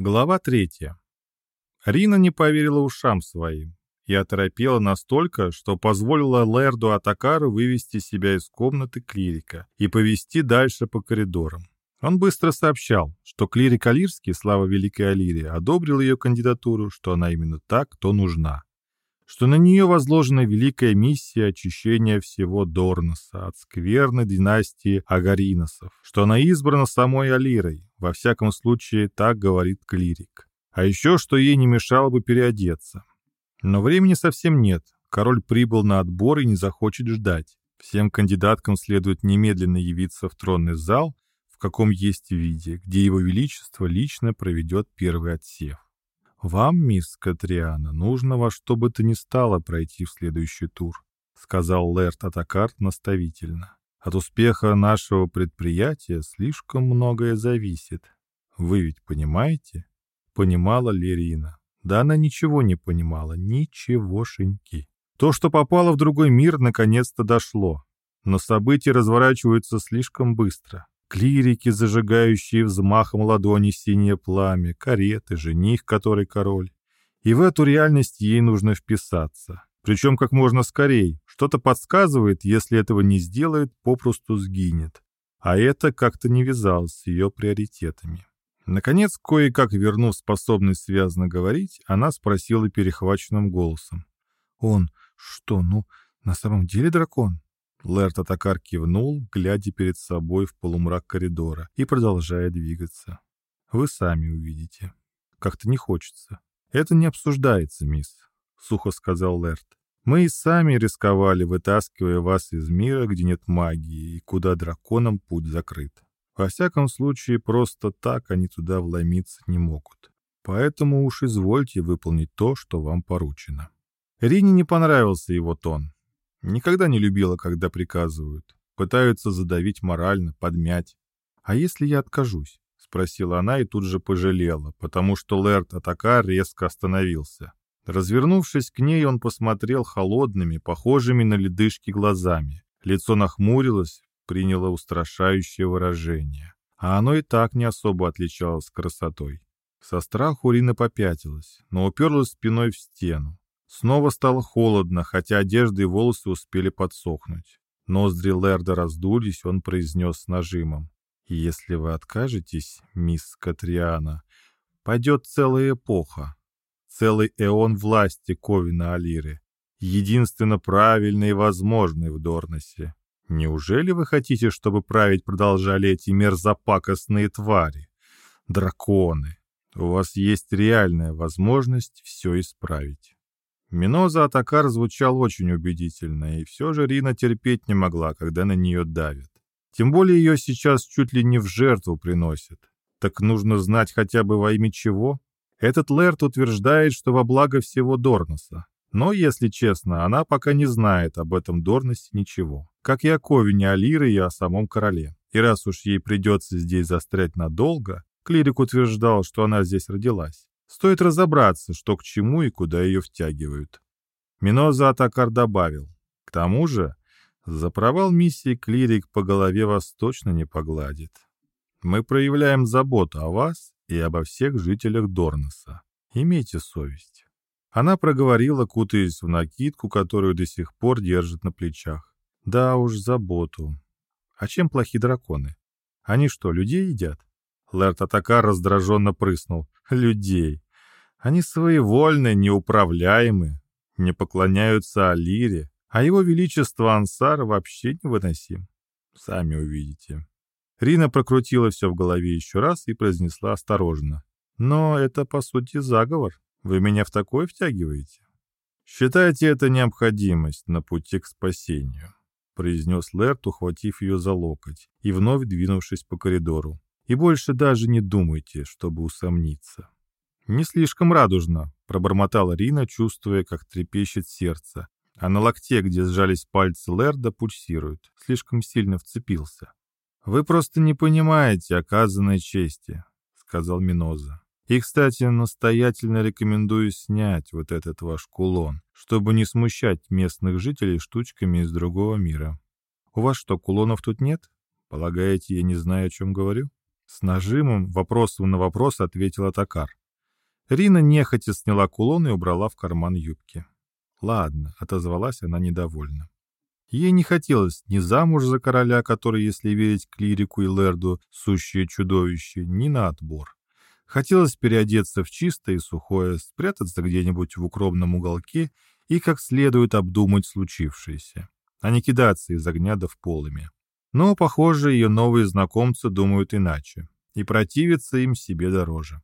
Глава третья. Рина не поверила ушам своим и оторопела настолько, что позволила Лерду Атакару вывести себя из комнаты клирика и повести дальше по коридорам. Он быстро сообщал, что клирик Алирский, слава Великой Алире, одобрил ее кандидатуру, что она именно так, кто нужна. Что на нее возложена великая миссия очищения всего Дорноса от скверной династии Агариносов, что она избрана самой Алирой, во всяком случае, так говорит клирик. А еще, что ей не мешало бы переодеться. Но времени совсем нет. Король прибыл на отбор и не захочет ждать. Всем кандидаткам следует немедленно явиться в тронный зал, в каком есть виде, где его величество лично проведет первый отсев. «Вам, мисс Катриана, нужно во что бы то ни стало пройти в следующий тур», сказал Лэрт Атакарт наставительно. От успеха нашего предприятия слишком многое зависит. Вы ведь понимаете? Понимала Лерина. Да она ничего не понимала, ничегошеньки. То, что попало в другой мир, наконец-то дошло. Но события разворачиваются слишком быстро. Клирики, зажигающие взмахом ладони синее пламя, кареты, жених, который король. И в эту реальность ей нужно вписаться. Причем как можно скорее. Что-то подсказывает, если этого не сделает, попросту сгинет. А это как-то не вязалось с ее приоритетами. Наконец, кое-как вернув способность связно говорить, она спросила перехваченным голосом. «Он что, ну, на самом деле дракон?» Лэрт Атакар кивнул, глядя перед собой в полумрак коридора и продолжая двигаться. «Вы сами увидите. Как-то не хочется. Это не обсуждается, мисс. — сухо сказал Лерт. «Мы и сами рисковали, вытаскивая вас из мира, где нет магии, и куда драконам путь закрыт. Во всяком случае, просто так они туда вломиться не могут. Поэтому уж извольте выполнить то, что вам поручено». Рине не понравился его тон. Никогда не любила, когда приказывают. Пытаются задавить морально, подмять. «А если я откажусь?» — спросила она и тут же пожалела, потому что Лэрт Атакар резко остановился. Развернувшись к ней, он посмотрел холодными, похожими на ледышки глазами. Лицо нахмурилось, приняло устрашающее выражение. А оно и так не особо отличалось красотой. Со страху Рина попятилась, но уперлась спиной в стену. Снова стало холодно, хотя одежда и волосы успели подсохнуть. Ноздри Лерда раздулись, он произнес с нажимом. «Если вы откажетесь, мисс Катриана, пойдет целая эпоха, целый эон власти Ковина Алиры, единственно правильный и возможный в Дорносе. Неужели вы хотите, чтобы править продолжали эти мерзопакостные твари? Драконы. У вас есть реальная возможность все исправить. Миноза Атакар звучал очень убедительно, и все же Рина терпеть не могла, когда на нее давят. Тем более ее сейчас чуть ли не в жертву приносят. Так нужно знать хотя бы во имя чего? Этот Лэрт утверждает, что во благо всего Дорноса. Но, если честно, она пока не знает об этом Дорносе ничего. Как и о Ковине Алиры и о самом короле. И раз уж ей придется здесь застрять надолго, клирик утверждал, что она здесь родилась. Стоит разобраться, что к чему и куда ее втягивают. Миноза Атакар добавил. К тому же, за провал миссии клирик по голове вас точно не погладит. Мы проявляем заботу о вас и обо всех жителях Дорноса. Имейте совесть. Она проговорила, кутаясь в накидку, которую до сих пор держит на плечах. Да уж, заботу. А чем плохи драконы? Они что, людей едят? Лэрт Атакар раздраженно прыснул. Людей. Они своевольны, неуправляемы, не поклоняются Алире, а его величество Ансар вообще невыносим. Сами увидите. Рина прокрутила все в голове еще раз и произнесла осторожно. «Но это, по сути, заговор. Вы меня в такое втягиваете?» «Считайте это необходимость на пути к спасению», — произнес Лерт, ухватив ее за локоть и вновь двинувшись по коридору. «И больше даже не думайте, чтобы усомниться». «Не слишком радужно», — пробормотала Рина, чувствуя, как трепещет сердце, а на локте, где сжались пальцы Лерда, пульсирует. Слишком сильно вцепился. «Вы просто не понимаете оказанной чести», — сказал Миноза. «И, кстати, настоятельно рекомендую снять вот этот ваш кулон, чтобы не смущать местных жителей штучками из другого мира. У вас что, кулонов тут нет? Полагаете, я не знаю, о чем говорю?» С нажимом, вопросом на вопрос ответила Токар. Рина нехотя сняла кулон и убрала в карман юбки. «Ладно», — отозвалась она недовольно. Ей не хотелось ни замуж за короля, который, если верить клирику и лерду, сущее чудовище, ни на отбор. Хотелось переодеться в чистое и сухое, спрятаться где-нибудь в укромном уголке и как следует обдумать случившееся, а не кидаться из огня до в полыми. Но, похоже, ее новые знакомцы думают иначе, и противиться им себе дороже.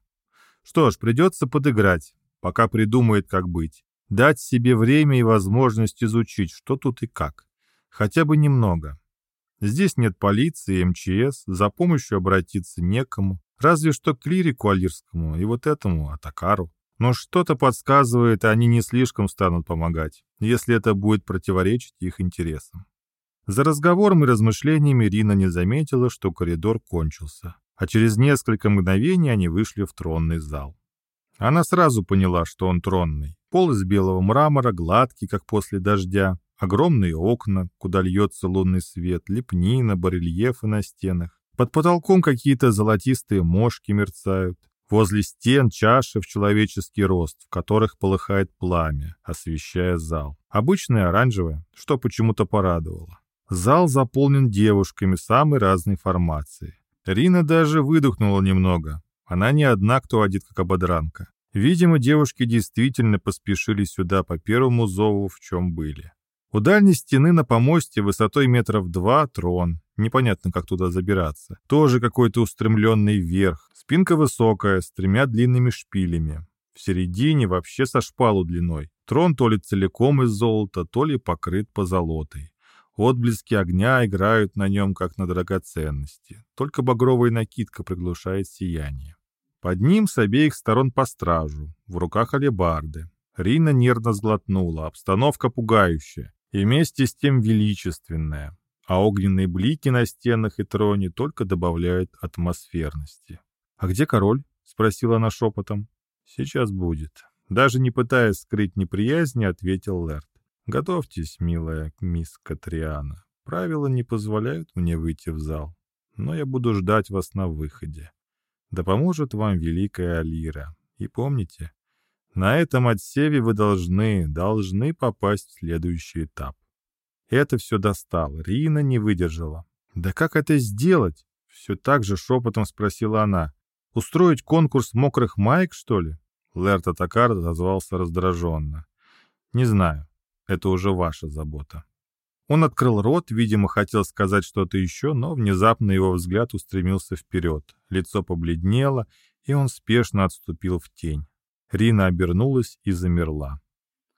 Что ж, придется подыграть, пока придумает, как быть. Дать себе время и возможность изучить, что тут и как. Хотя бы немного. Здесь нет полиции МЧС, за помощью обратиться некому, разве что к клирику алирскому и вот этому Атакару. Но что-то подсказывает, они не слишком станут помогать, если это будет противоречить их интересам. За разговором и размышлениями Рина не заметила, что коридор кончился а через несколько мгновений они вышли в тронный зал. Она сразу поняла, что он тронный. Пол из белого мрамора, гладкий, как после дождя, огромные окна, куда льется лунный свет, лепнина, барельефы на стенах. Под потолком какие-то золотистые мошки мерцают. Возле стен чаши в человеческий рост, в которых полыхает пламя, освещая зал. Обычное оранжевое, что почему-то порадовало. Зал заполнен девушками самой разной формации. Рина даже выдохнула немного. Она не одна, кто одет как ободранка. Видимо, девушки действительно поспешили сюда по первому зову, в чем были. У дальней стены на помосте высотой метров два трон. Непонятно, как туда забираться. Тоже какой-то устремленный вверх. Спинка высокая, с тремя длинными шпилями. В середине вообще со шпалу длиной. Трон то ли целиком из золота, то ли покрыт позолотой. Отблески огня играют на нем, как на драгоценности. Только багровая накидка приглушает сияние. Под ним с обеих сторон по стражу, в руках алебарды. Рина нервно сглотнула, обстановка пугающая и вместе с тем величественная, а огненные блики на стенах и троне только добавляют атмосферности. «А где король?» — спросила она шепотом. «Сейчас будет». Даже не пытаясь скрыть неприязни, ответил Лерт. Готовьтесь, милая мисс Катриана. Правила не позволяют мне выйти в зал, но я буду ждать вас на выходе. Да поможет вам великая Алира. И помните, на этом отсеве вы должны, должны попасть в следующий этап. Это все достало. Рина не выдержала. «Да как это сделать?» Все так же шепотом спросила она. «Устроить конкурс мокрых маек, что ли?» Лерта Такар отозвался раздраженно. «Не знаю. Это уже ваша забота». Он открыл рот, видимо, хотел сказать что-то еще, но внезапно его взгляд устремился вперед. Лицо побледнело, и он спешно отступил в тень. Рина обернулась и замерла.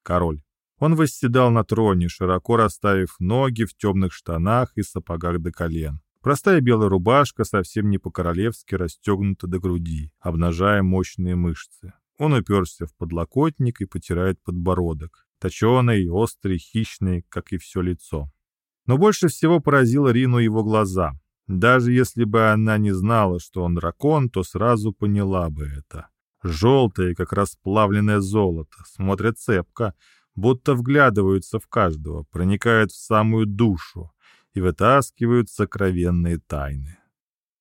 Король. Он восседал на троне, широко расставив ноги в темных штанах и сапогах до колен. Простая белая рубашка совсем не по-королевски расстегнута до груди, обнажая мощные мышцы. Он уперся в подлокотник и потирает подбородок точеный, острый, хищный, как и все лицо. Но больше всего поразило Рину его глаза. Даже если бы она не знала, что он дракон, то сразу поняла бы это. Желтые, как расплавленное золото, смотрят цепко, будто вглядываются в каждого, проникают в самую душу и вытаскивают сокровенные тайны.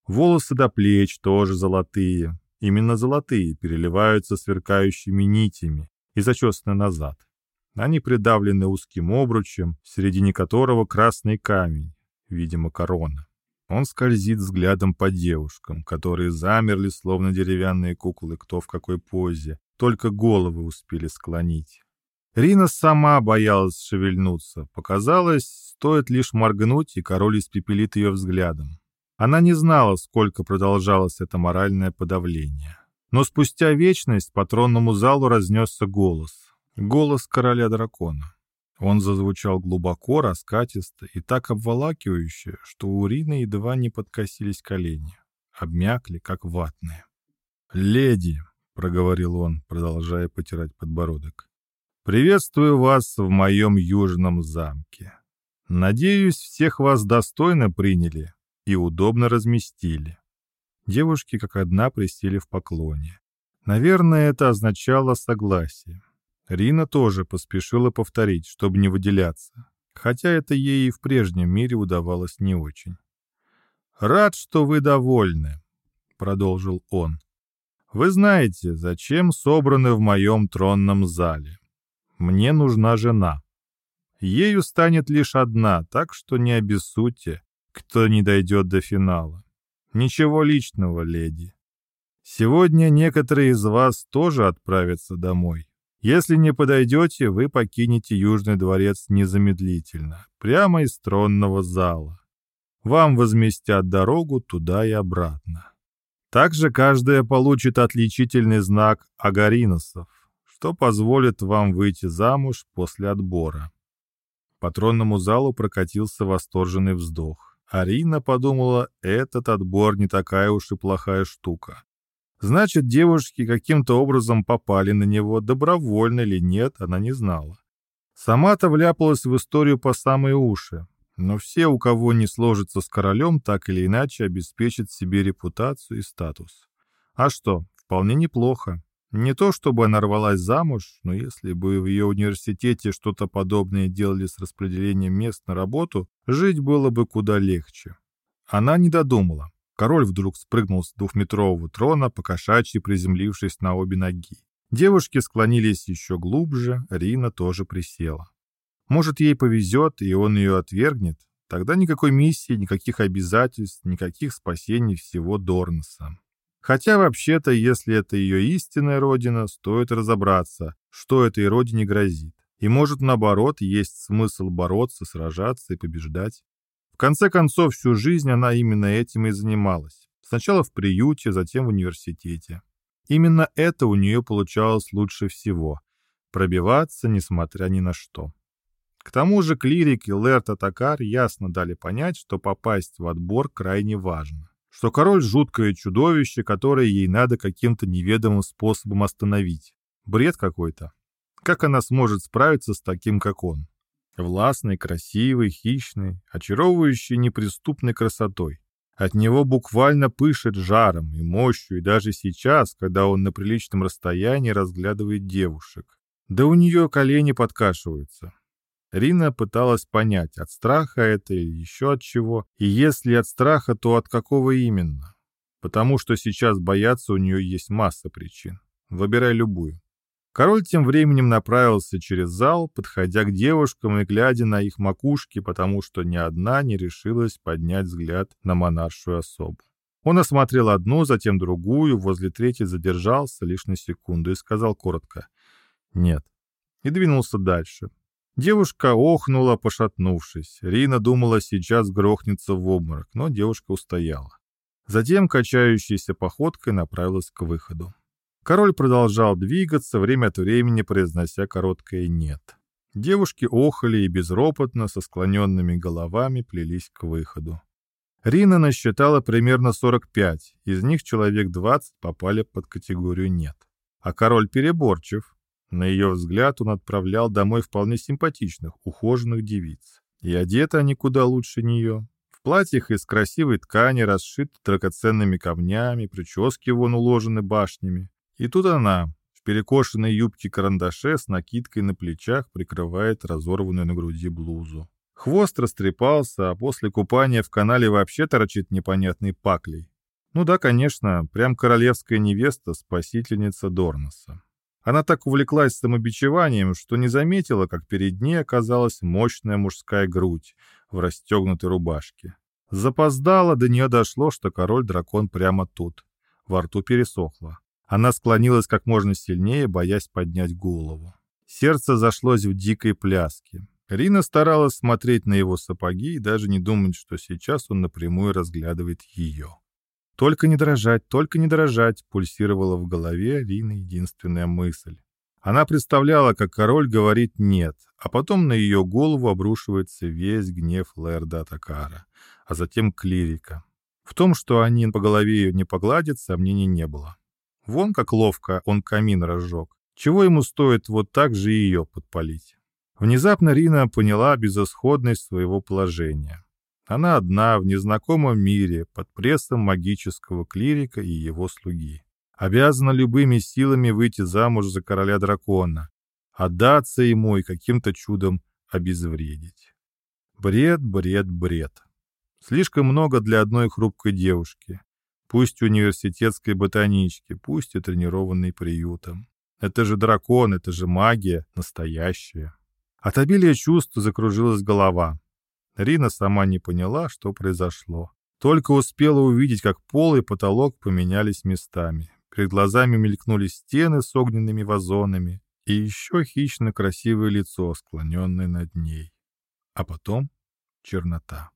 Волосы до плеч тоже золотые, именно золотые, переливаются сверкающими нитями и зачесаны назад. Они придавлены узким обручем, в середине которого красный камень, видимо, корона. Он скользит взглядом по девушкам, которые замерли, словно деревянные куклы, кто в какой позе, только головы успели склонить. Рина сама боялась шевельнуться. Показалось, стоит лишь моргнуть, и король испепелит ее взглядом. Она не знала, сколько продолжалось это моральное подавление. Но спустя вечность по тронному залу разнесся голос. Голос короля дракона. Он зазвучал глубоко, раскатисто и так обволакивающе, что у Рины едва не подкосились колени, обмякли, как ватные. «Леди», — проговорил он, продолжая потирать подбородок, — «приветствую вас в моем южном замке. Надеюсь, всех вас достойно приняли и удобно разместили». Девушки как одна присели в поклоне. Наверное, это означало согласие. Рина тоже поспешила повторить, чтобы не выделяться, хотя это ей и в прежнем мире удавалось не очень. «Рад, что вы довольны. — продолжил он. «Вы знаете, зачем собраны в моем тронном зале. Мне нужна жена. Ею станет лишь одна, так что не обессудьте, кто не дойдет до финала. Ничего личного, леди. Сегодня некоторые из вас тоже отправятся домой. Если не подойдете, вы покинете Южный дворец незамедлительно, прямо из тронного зала. Вам возместят дорогу туда и обратно. Также каждая получит отличительный знак агариносов, что позволит вам выйти замуж после отбора. По тронному залу прокатился восторженный вздох. Арина подумала, этот отбор не такая уж и плохая штука. Значит, девушки каким-то образом попали на него, добровольно или нет, она не знала. Сама-то вляпалась в историю по самые уши, но все, у кого не сложится с королем, так или иначе обеспечат себе репутацию и статус. А что, вполне неплохо. Не то чтобы она рвалась замуж, но если бы в ее университете что-то подобное делали с распределением мест на работу, жить было бы куда легче. Она не додумала. Король вдруг спрыгнул с двухметрового трона, покошачьи приземлившись на обе ноги. Девушки склонились еще глубже, Рина тоже присела. Может, ей повезет, и он ее отвергнет? Тогда никакой миссии, никаких обязательств, никаких спасений всего Дорнса. Хотя вообще-то, если это ее истинная родина, стоит разобраться, что этой родине грозит. И может, наоборот, есть смысл бороться, сражаться и побеждать. В конце концов, всю жизнь она именно этим и занималась. Сначала в приюте, затем в университете. Именно это у нее получалось лучше всего – пробиваться, несмотря ни на что. К тому же клирик и Лерт Атакар ясно дали понять, что попасть в отбор крайне важно. Что король – жуткое чудовище, которое ей надо каким-то неведомым способом остановить. Бред какой-то. Как она сможет справиться с таким, как он? Властный, красивый, хищный, очаровывающий неприступной красотой. От него буквально пышет жаром и мощью, и даже сейчас, когда он на приличном расстоянии разглядывает девушек. Да у нее колени подкашиваются. Рина пыталась понять, от страха это или еще от чего, и если от страха, то от какого именно. Потому что сейчас бояться у нее есть масса причин. Выбирай любую. Король тем временем направился через зал, подходя к девушкам и глядя на их макушки, потому что ни одна не решилась поднять взгляд на монаршую особу. Он осмотрел одну, затем другую, возле третьей задержался лишь на секунду и сказал коротко «нет» и двинулся дальше. Девушка охнула, пошатнувшись. Рина думала, сейчас грохнется в обморок, но девушка устояла. Затем, качающейся походкой, направилась к выходу. Король продолжал двигаться, время от времени произнося короткое «нет». Девушки охали и безропотно, со склоненными головами, плелись к выходу. Рина насчитала примерно 45, из них человек 20 попали под категорию «нет». А король переборчив. На ее взгляд он отправлял домой вполне симпатичных, ухоженных девиц. И одеты они куда лучше нее. В платьях из красивой ткани, расшиты драгоценными камнями, прически вон уложены башнями. И тут она, в перекошенной юбке-карандаше с накидкой на плечах, прикрывает разорванную на груди блузу. Хвост растрепался, а после купания в канале вообще торчит непонятный паклей. Ну да, конечно, прям королевская невеста, спасительница Дорноса. Она так увлеклась самобичеванием, что не заметила, как перед ней оказалась мощная мужская грудь в расстегнутой рубашке. Запоздала, до нее дошло, что король-дракон прямо тут. Во рту пересохло. Она склонилась как можно сильнее, боясь поднять голову. Сердце зашлось в дикой пляске. Рина старалась смотреть на его сапоги и даже не думать, что сейчас он напрямую разглядывает ее. «Только не дрожать, только не дрожать», — пульсировала в голове Рины единственная мысль. Она представляла, как король говорит «нет», а потом на ее голову обрушивается весь гнев Лэрда Атакара, а затем клирика. В том, что они по голове ее не погладят, сомнений не было. Вон как ловко он камин разжег. Чего ему стоит вот так же ее подпалить? Внезапно Рина поняла безысходность своего положения. Она одна в незнакомом мире под прессом магического клирика и его слуги. Обязана любыми силами выйти замуж за короля дракона, отдаться ему и каким-то чудом обезвредить. Бред, бред, бред. Слишком много для одной хрупкой девушки. Пусть университетской ботанички, пусть и тренированной приютом. Это же дракон, это же магия, настоящая. От обилия чувств закружилась голова. Рина сама не поняла, что произошло. Только успела увидеть, как пол и потолок поменялись местами. Перед глазами мелькнули стены с огненными вазонами и еще хищно красивое лицо, склоненное над ней. А потом чернота.